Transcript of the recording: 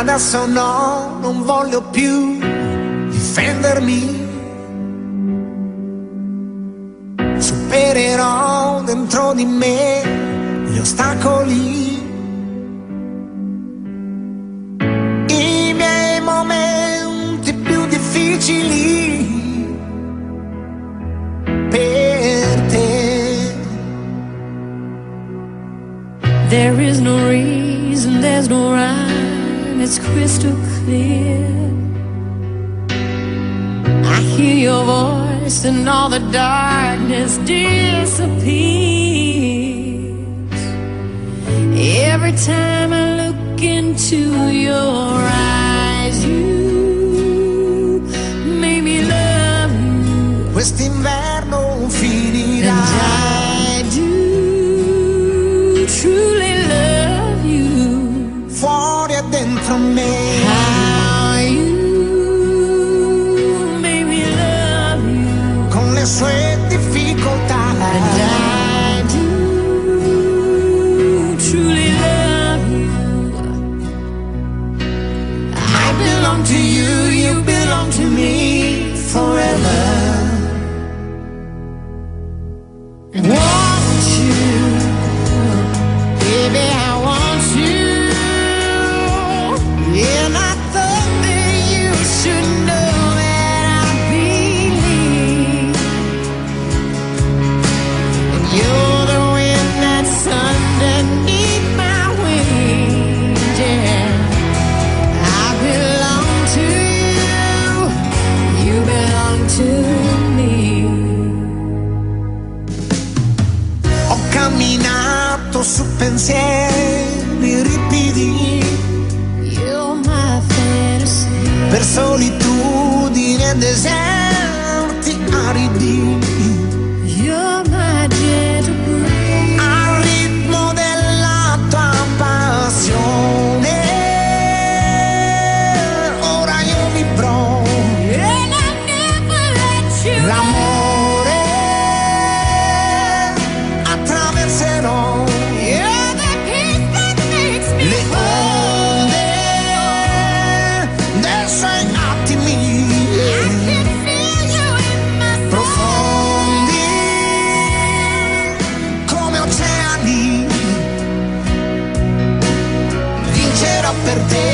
Adesso no, non voglio più difendermi. Supererò dentro di me gli ostacoli. I miei momenti più difficili per. There is no reason, there's no rhyme, it's crystal clear. I hear your voice and all the darkness disappears. Every time I look into your eyes, you make me love you. Quest'inverno And finirà. I do truly dentro me. How you make me love you. con le sue difficoltà. And I do truly love you. I belong to you, you belong to me forever. Want to me. Ho camminato su pensieri ripidi You're my fantasy. per solitudini e perdí.